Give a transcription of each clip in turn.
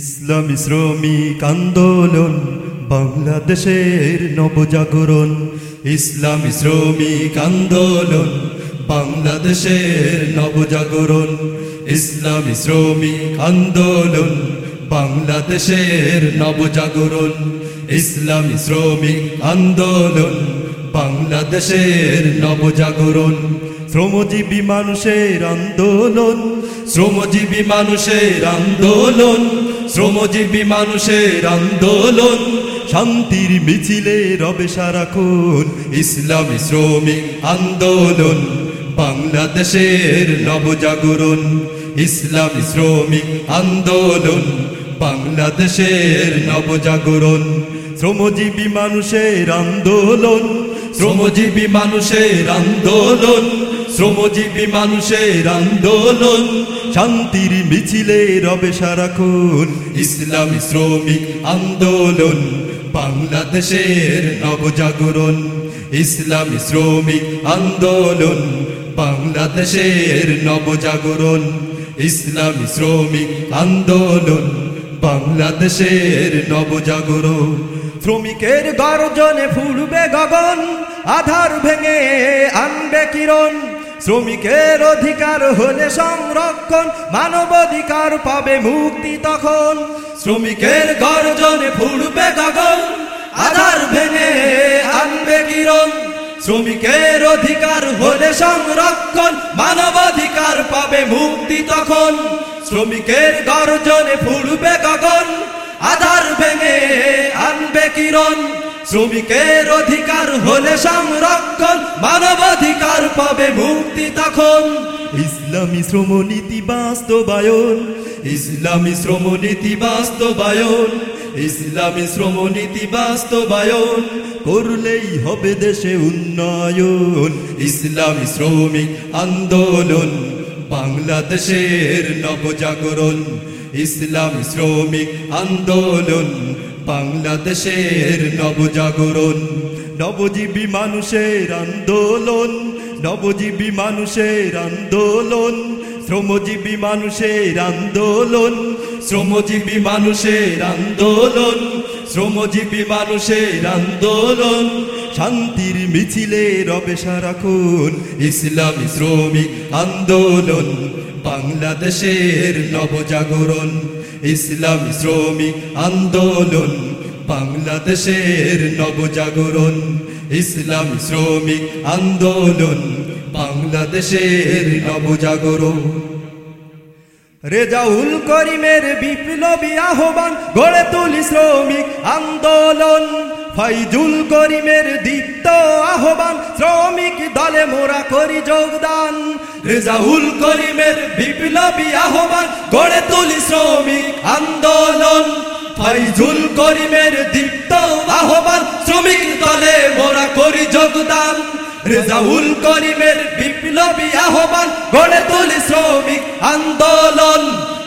ইসলামী শ্রমিক আন্দোলন, বাংলাদেশের নবজাগরণ। ইসলামী শ্রমিক আন্দোলন, বাংলাদেশের নবজাগরণ। ইসলামী শ্রমিক আন্দোলন, বাংলাদেশের নবজাগরণ। ইসলামী শ্রমিক আন্দোলন, বাংলাদেশের নবজাগরণ। শ্রমজীবী মানুষের আন্দোলন, শ্রমজীবী মানুষের আন্দোলন। শ্রমজীবী মানুষের আন্দোলন, শান্তির মিছিলে রবে সারাক্ষণ ইসলামী শ্রমিক আন্দোলন, বাংলাদেশের নবজাগরণ, ইসলামী শ্রমিক আন্দোলন, বাংলাদেশের নবজাগরণ। শ্রমজীবী মানুষের আন্দোলন, শ্রমজীবী মানুষের আন্দোলন শ্রমজীবী মানুষের আন্দোলন, শান্তির মিছিলে রবে সারাক্ষণ ইসলামী শ্রমিক আন্দোলন, বাংলাদেশের নবজাগরণ, ইসলামী শ্রমিক আন্দোলন, বাংলাদেশের নবজাগরণ, ইসলামী শ্রমিক আন্দোলন, বাংলাদেশের নবজাগরণ। শ্রমিকের গর্জনে ফুলবে গগন, আধার ভেঙে আনবে কিরণ। শ্রমিকের অধিকার হলে সংরক্ষণ, মানবাধিকার পাবে মুক্তি তখন। শ্রমিকের গর্জনে ফুলবে গগন আধার ভেঙে আনবে কিরণ। শ্রমিকের অধিকার হলে সংরক্ষণ, মানবাধিকার পাবে মুক্তি তখন। শ্রমিকের গর্জনে ফুলবে গগন আধার ভেঙে আনবে কিরণ। শ্রমিকের অধিকার হলে সংরক্ষণ মানবাধিকার পাবে মুক্তি তখন। ইসলামী শ্রমনীতি বাস্তবায়ন। ইসলামী শ্রমনীতি বাস্তবায়ন। ইসলামী শ্রমনীতি বাস্তবায়ন। করলেই হবে দেশে উন্নয়ন। ইসলামী শ্রমিক আন্দোলন বাংলাদেশের নবজাগরণ। ইসলামী শ্রমিক আন্দোলন বাংলাদেশের নবজাগরণ, নবজীবী মানুষের আন্দোলন, নবজীবী মানুষের আন্দোলন, শ্রমজীবী মানুষের আন্দোলন, শ্রমজীবী মানুষের আন্দোলন, শ্রমজীবী মানুষের আন্দোলন শান্তির মিছিলে রবে সারাক্ষণ ইসলামী শ্রমিক আন্দোলন, বাংলাদেশের নবজাগরণ। ইসলামী শ্রমিক আন্দোলন, বাংলাদেশের নবজাগরণ। ইসলামী শ্রমিক আন্দোলন, বাংলাদেশের নবজাগরণ। রেজাউল করিমের বিপ্লবী আহ্বান গড়ে তুলি শ্রমিক আন্দোলন। ফাইজুল করিমের দীপ্ত আহ্বান, শ্রমিক দলে মোরা করি যোগদান। রেজাউল করিমের বিপ্লবী আহ্বান গড়ে তুলি শ্রমিক আন্দোলন। ফাইজুল করিমের দীপ্ত আহ্বান, শ্রমিক দলে মোরা করি যোগদান। রেজাউল করিমের বিপ্লবী আহ্বান গড়ে তুলি শ্রমিক আন্দোলন।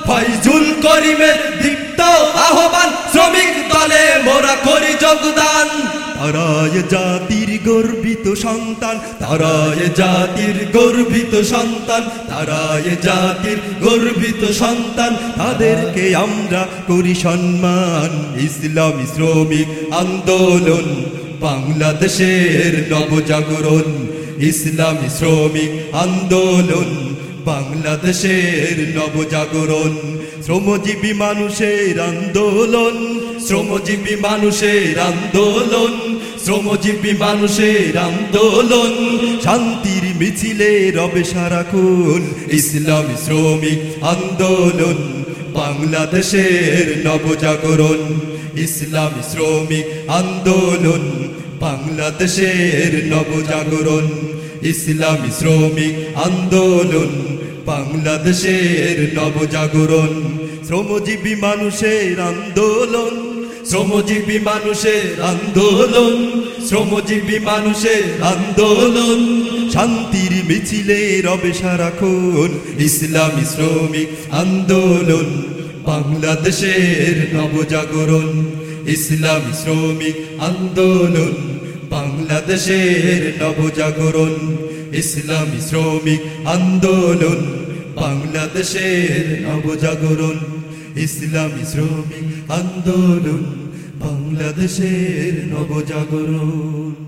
ফয়জুল করিমের দীপ্ত আহ্বান, শ্রমিক দলে মোরা করি যোগদান। তারায় জাতির গর্বিত সন্তান তারায় জাতির গর্বিত সন্তান তারায় জাতির গর্বিত সন্তান। তাদেরকে আমরা করি সম্মান। ইসলামী শ্রমিক আন্দোলন, বাংলাদেশের নবজাগরণ। ইসলামী শ্রমিক আন্দোলন বাংলাদেশের নবজাগরণ। শ্রমজীবী মানুষের আন্দোলন। শ্রমজীবী মানুষের আন্দোলন। শ্রমজীবী মানুষের আন্দোলন। শান্তির মিছিলে রবে সারাক্ষণ ইসলাম শ্রমিক আন্দোলন। বাংলাদেশের নবজাগরণ। ইসলাম শ্রমিক আন্দোলন। বাংলাদেশের নবজাগরণ। ইসলামী শ্রমিক আন্দোলন। বাংলাদেশের নবজাগরণ, শ্রমজীবী মানুষের আন্দোলন, শ্রমজীবী মানুষের আন্দোলন, শ্রমজীবী মানুষের আন্দোলন, শান্তির মিছিলে রবে সারাক্ষণ ইসলামী শ্রমিক আন্দোলন, বাংলাদেশের নবজাগরণ, ইসলামী শ্রমিক আন্দোলন, বাংলাদেশের নবজাগরণ। ইসলামী শ্রমিক আন্দোলন বাংলাদেশের নবজাগরণ। ইসলামী শ্রমিক আন্দোলন বাংলাদেশের নবজাগরণ।